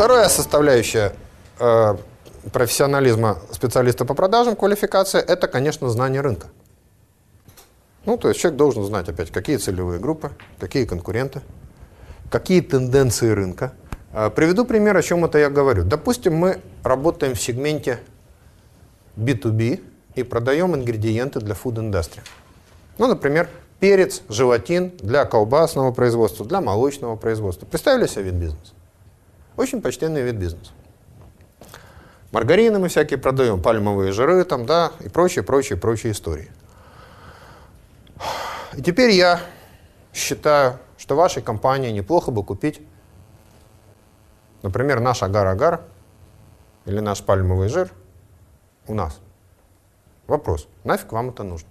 Вторая составляющая э, профессионализма специалиста по продажам, квалификация, это, конечно, знание рынка. Ну, то есть человек должен знать опять, какие целевые группы, какие конкуренты, какие тенденции рынка. Э, приведу пример, о чем это я говорю. Допустим, мы работаем в сегменте B2B и продаем ингредиенты для food industry. Ну, например, перец, желатин для колбасного производства, для молочного производства. Представили себе вид бизнеса? Очень почтенный вид бизнеса. Маргарины мы всякие продаем, пальмовые жиры там, да, и прочие, прочие, прочие истории. И теперь я считаю, что вашей компании неплохо бы купить, например, наш агар-агар или наш пальмовый жир у нас. Вопрос, нафиг вам это нужно?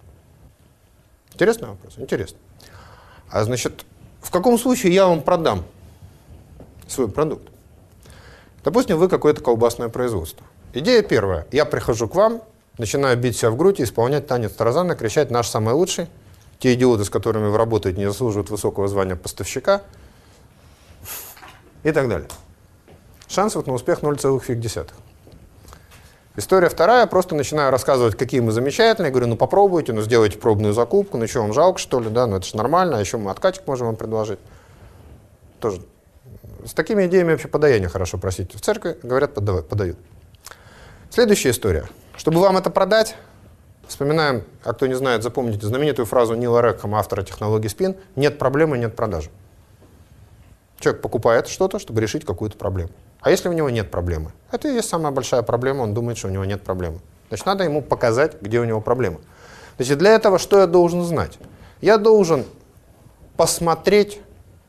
Интересный вопрос? Интересно. А значит, в каком случае я вам продам свой продукт? Допустим, вы какое-то колбасное производство. Идея первая. Я прихожу к вам, начинаю бить себя в грудь и исполнять танец Таразана, кричать «наш самый лучший». Те идиоты, с которыми вы работаете, не заслуживают высокого звания поставщика и так далее. Шансов на успех 0,5. История вторая, просто начинаю рассказывать, какие мы замечательные. Говорю, ну попробуйте, ну сделайте пробную закупку, ну что, вам жалко, что ли, да, ну это же нормально, а еще мы откатик можем вам предложить. Тоже. С такими идеями вообще подаяние хорошо просить. В церкви, говорят, подают. Следующая история. Чтобы вам это продать, вспоминаем, а кто не знает, запомните знаменитую фразу Нила Рекхама, автора технологии спин, нет проблемы, нет продажи. Человек покупает что-то, чтобы решить какую-то проблему. А если у него нет проблемы? Это и есть самая большая проблема, он думает, что у него нет проблемы. Значит, надо ему показать, где у него проблема. Значит, для этого что я должен знать? Я должен посмотреть,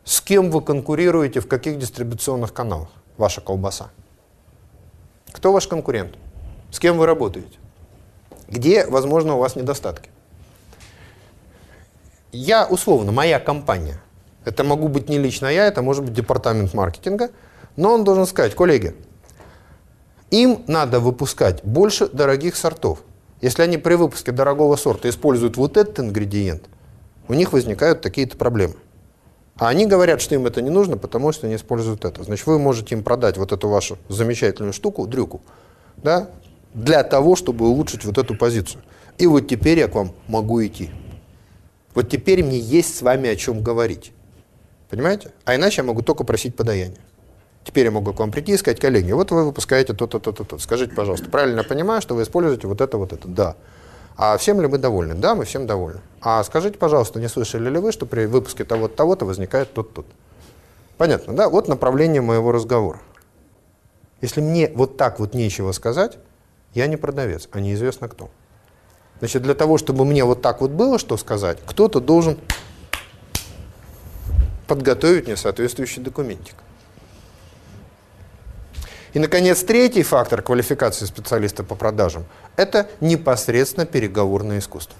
с кем вы конкурируете, в каких дистрибуционных каналах ваша колбаса. Кто ваш конкурент? С кем вы работаете? Где, возможно, у вас недостатки? Я, условно, моя компания. Это могу быть не лично я, это может быть департамент маркетинга – но он должен сказать, коллеги, им надо выпускать больше дорогих сортов. Если они при выпуске дорогого сорта используют вот этот ингредиент, у них возникают такие-то проблемы. А они говорят, что им это не нужно, потому что они используют это. Значит, вы можете им продать вот эту вашу замечательную штуку, дрюку, да, для того, чтобы улучшить вот эту позицию. И вот теперь я к вам могу идти. Вот теперь мне есть с вами о чем говорить. Понимаете? А иначе я могу только просить подаяние. Теперь я могу к вам прийти и сказать, коллеги, вот вы выпускаете то-то, то-то, то Скажите, пожалуйста, правильно я понимаю, что вы используете вот это, вот это? Да. А всем ли мы довольны? Да, мы всем довольны. А скажите, пожалуйста, не слышали ли вы, что при выпуске того-то, того-то возникает тот-тот? Понятно, да? Вот направление моего разговора. Если мне вот так вот нечего сказать, я не продавец, а неизвестно кто. Значит, для того, чтобы мне вот так вот было что сказать, кто-то должен подготовить мне соответствующий документик. И, наконец, третий фактор квалификации специалиста по продажам – это непосредственно переговорное искусство.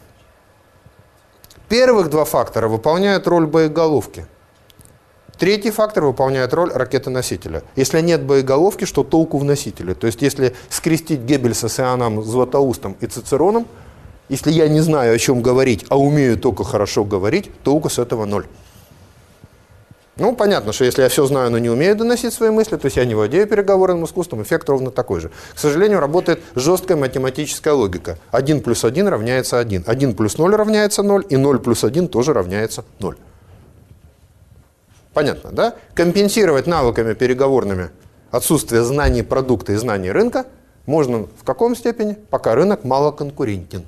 Первых два фактора выполняют роль боеголовки. Третий фактор выполняет роль ракетоносителя. Если нет боеголовки, что толку в носителе? То есть, если скрестить Геббельса с Иоанном Златоустом и Цицероном, если я не знаю, о чем говорить, а умею только хорошо говорить, толку с этого ноль. Ну, понятно, что если я все знаю, но не умею доносить свои мысли, то есть я не владею переговорным искусством, эффект ровно такой же. К сожалению, работает жесткая математическая логика. 1 плюс 1 равняется 1. 1 плюс 0 равняется 0, и 0 плюс 1 тоже равняется 0. Понятно, да? Компенсировать навыками переговорными отсутствие знаний продукта и знаний рынка можно в каком степени? Пока рынок малоконкурентен.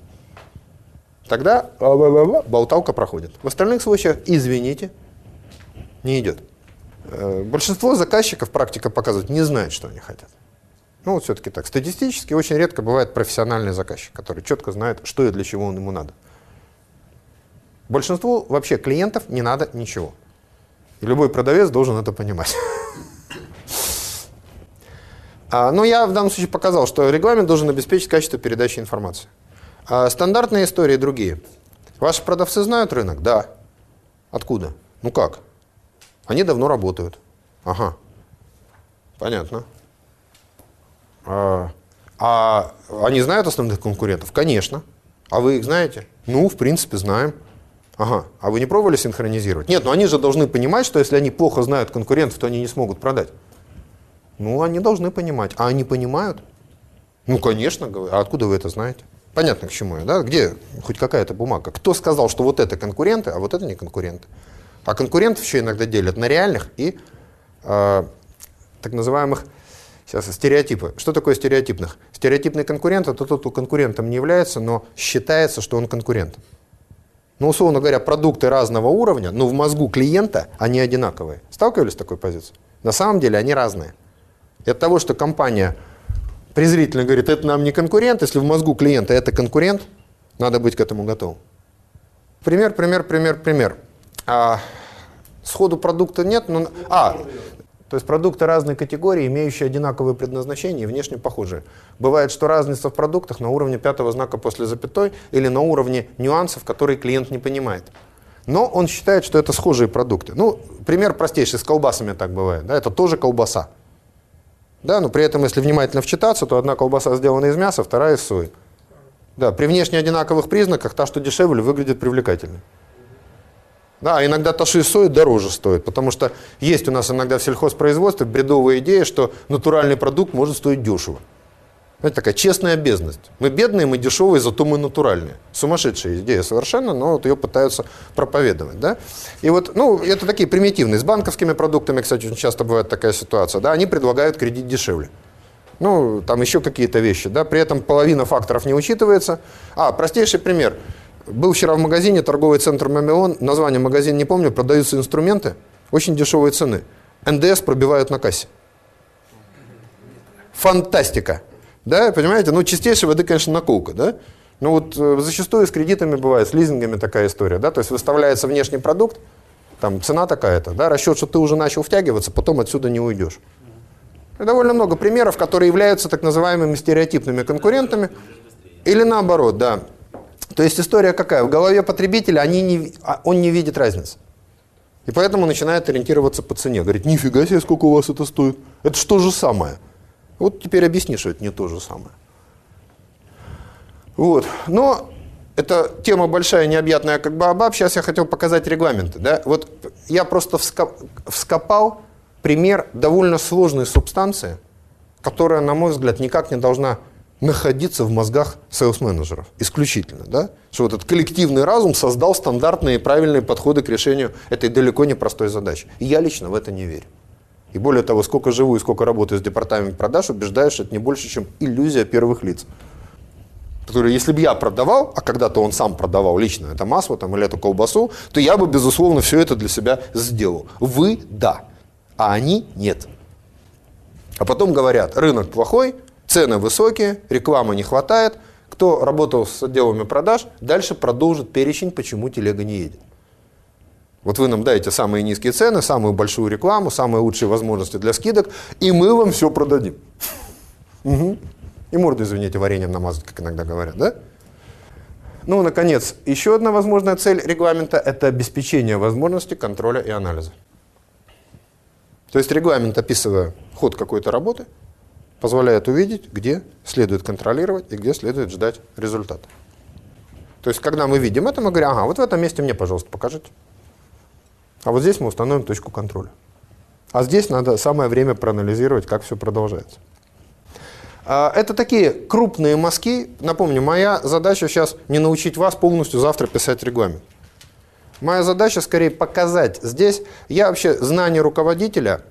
Тогда болталка проходит. В остальных случаях, извините, не идет. Э, большинство заказчиков, практика показывает, не знает, что они хотят. Ну, вот все-таки так. Статистически очень редко бывает профессиональный заказчик, который четко знает, что и для чего он ему надо. Большинству вообще клиентов не надо ничего. И любой продавец должен это понимать. А, но я в данном случае показал, что регламент должен обеспечить качество передачи информации. А стандартные истории другие. Ваши продавцы знают рынок? Да. Откуда? Ну как? Они давно работают. Ага. Понятно. А, а они знают основных конкурентов? Конечно. А вы их знаете? Ну, в принципе, знаем. Ага. А вы не пробовали синхронизировать? Нет, но они же должны понимать, что если они плохо знают конкурентов, то они не смогут продать. Ну, они должны понимать. А они понимают? Ну, конечно. А откуда вы это знаете? Понятно, к чему я, да? Где хоть какая-то бумага? Кто сказал, что вот это конкуренты, а вот это не конкуренты? А конкурентов еще иногда делят на реальных и э, так называемых сейчас стереотипы. Что такое стереотипных? Стереотипный конкурент – это тот, кто конкурентом не является, но считается, что он конкурент. Ну, условно говоря, продукты разного уровня, но в мозгу клиента они одинаковые. Сталкивались с такой позицией? На самом деле они разные. И от того, что компания презрительно говорит, это нам не конкурент, если в мозгу клиента это конкурент, надо быть к этому готовым. Пример, пример, пример, пример. А, сходу продукта нет, но... А, то есть продукты разной категории, имеющие одинаковое предназначение и внешне похожие. Бывает, что разница в продуктах на уровне пятого знака после запятой или на уровне нюансов, которые клиент не понимает. Но он считает, что это схожие продукты. Ну, пример простейший, с колбасами так бывает. Да, это тоже колбаса. Да, но при этом, если внимательно вчитаться, то одна колбаса сделана из мяса, вторая из сои. Да, при внешне одинаковых признаках та, что дешевле, выглядит привлекательнее. Да, иногда та, что из сои, дороже стоит, потому что есть у нас иногда в сельхозпроизводстве бредовая идея, что натуральный продукт может стоить дешево. Это такая честная обязанность. Мы бедные, мы дешевые, зато мы натуральные. Сумасшедшая идея совершенно, но вот ее пытаются проповедовать. Да? И вот, ну, это такие примитивные. С банковскими продуктами, кстати, очень часто бывает такая ситуация. Да? Они предлагают кредит дешевле. Ну, там еще какие-то вещи. Да? При этом половина факторов не учитывается. А, простейший пример. Был вчера в магазине, торговый центр «Мамион», название магазина не помню, продаются инструменты, очень дешевые цены. НДС пробивают на кассе. Фантастика! Да, понимаете? Ну, чистейшей воды, конечно, наколка, да? Ну, вот э, зачастую с кредитами бывает, с лизингами такая история, да? То есть выставляется внешний продукт, там цена такая-то, да? Расчет, что ты уже начал втягиваться, потом отсюда не уйдешь. И довольно много примеров, которые являются так называемыми стереотипными конкурентами. Или наоборот, да. То есть история какая? В голове потребителя они не, а, он не видит разницы. И поэтому начинает ориентироваться по цене. Говорит, нифига себе, сколько у вас это стоит. Это что же самое? Вот теперь объясни, что это не то же самое. Вот. Но это тема большая, необъятная, как бы обаб. Сейчас я хотел показать регламенты. Да? Вот я просто вскопал пример довольно сложной субстанции, которая, на мой взгляд, никак не должна находиться в мозгах сейлс-менеджеров исключительно. Да? Что вот этот коллективный разум создал стандартные и правильные подходы к решению этой далеко не простой задачи. И я лично в это не верю. И более того, сколько живу и сколько работаю с департаментом продаж, убеждаешь, что это не больше, чем иллюзия первых лиц. Которые, если бы я продавал, а когда-то он сам продавал лично это масло там, или эту колбасу, то я бы, безусловно, все это для себя сделал. Вы – да, а они – нет. А потом говорят, рынок плохой, цены высокие, рекламы не хватает. Кто работал с отделами продаж, дальше продолжит перечень, почему телега не едет. Вот вы нам даете самые низкие цены, самую большую рекламу, самые лучшие возможности для скидок, и мы вам все продадим. Угу. И морду, извините, вареньем намазать, как иногда говорят, да? Ну, наконец, еще одна возможная цель регламента – это обеспечение возможности контроля и анализа. То есть регламент, описывая ход какой-то работы, позволяет увидеть, где следует контролировать и где следует ждать результата. То есть, когда мы видим это, мы говорим, ага, вот в этом месте мне, пожалуйста, покажите. А вот здесь мы установим точку контроля. А здесь надо самое время проанализировать, как все продолжается. А, это такие крупные мазки. Напомню, моя задача сейчас не научить вас полностью завтра писать регламент. Моя задача скорее показать здесь. Я вообще знание руководителя,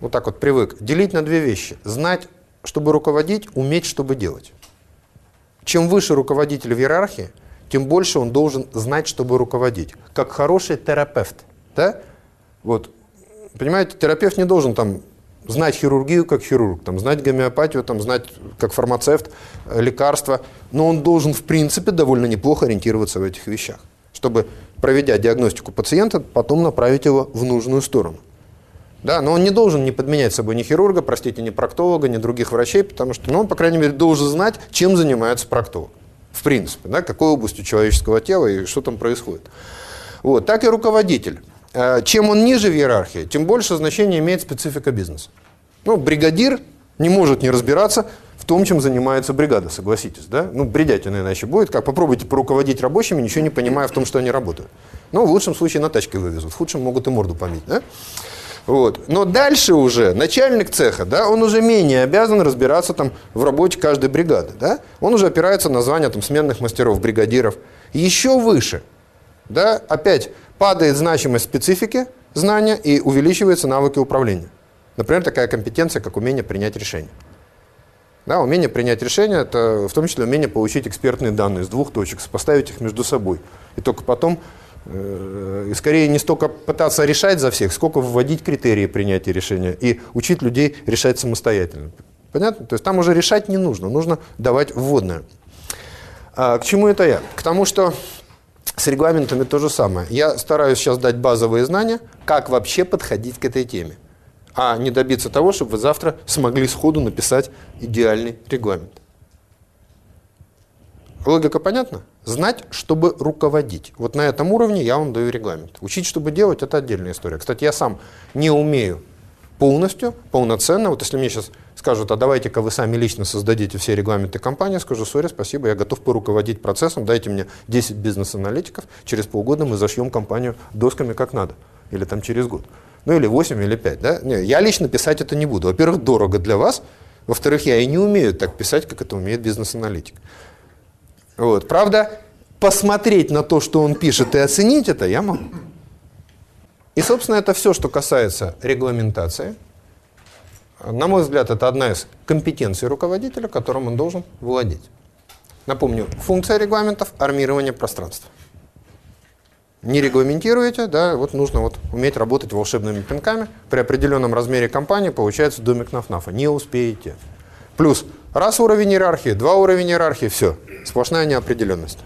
вот так вот привык, делить на две вещи. Знать, чтобы руководить, уметь, чтобы делать. Чем выше руководитель в иерархии, тем больше он должен знать, чтобы руководить. Как хороший терапевт. Да? Вот. Понимаете, терапевт не должен там знать хирургию как хирург, там, знать гомеопатию, там, знать как фармацевт, э, лекарства, но он должен в принципе довольно неплохо ориентироваться в этих вещах, чтобы, проведя диагностику пациента, потом направить его в нужную сторону. Да, но он не должен не подменять собой ни хирурга, простите, ни проктолога, ни других врачей, потому что ну, он, по крайней мере, должен знать, чем занимается проктолог. В принципе, да, какой областью человеческого тела и что там происходит. Вот, так и руководитель. Э, чем он ниже в иерархии, тем больше значения имеет специфика бизнеса. Ну, бригадир не может не разбираться в том, чем занимается бригада, согласитесь, да? Ну, бредятина иначе будет, как попробуйте поруководить рабочими, ничего не понимая в том, что они работают. Ну, в лучшем случае на тачке вывезут, в худшем могут и морду помить, да? Вот. Но дальше уже начальник цеха, да, он уже менее обязан разбираться там в работе каждой бригады. Да? Он уже опирается на звания там, сменных мастеров, бригадиров. Еще выше, да, опять падает значимость специфики знания и увеличиваются навыки управления. Например, такая компетенция, как умение принять решение. Да, умение принять решение – это в том числе умение получить экспертные данные с двух точек, сопоставить их между собой. И только потом и скорее не столько пытаться решать за всех, сколько вводить критерии принятия решения и учить людей решать самостоятельно. Понятно? То есть там уже решать не нужно, нужно давать вводное. А, к чему это я? К тому, что с регламентами то же самое. Я стараюсь сейчас дать базовые знания, как вообще подходить к этой теме, а не добиться того, чтобы вы завтра смогли сходу написать идеальный регламент. Логика понятна? Знать, чтобы руководить. Вот на этом уровне я вам даю регламент. Учить, чтобы делать, это отдельная история. Кстати, я сам не умею полностью, полноценно. Вот если мне сейчас скажут, а давайте-ка вы сами лично создадите все регламенты компании, скажу, сори, спасибо, я готов поруководить процессом, дайте мне 10 бизнес-аналитиков, через полгода мы зашьем компанию досками как надо. Или там через год. Ну или 8, или 5. Да? Не, я лично писать это не буду. Во-первых, дорого для вас. Во-вторых, я и не умею так писать, как это умеет бизнес-аналитик. Вот. Правда, посмотреть на то, что он пишет, и оценить это я могу. И, собственно, это все, что касается регламентации. На мой взгляд, это одна из компетенций руководителя, которым он должен владеть. Напомню, функция регламентов – армирование пространства. Не регламентируете, да, вот нужно вот уметь работать волшебными пинками. При определенном размере компании получается домик нафнафа. Не успеете. Плюс раз уровень иерархии, два уровня иерархии, все, сплошная неопределенность.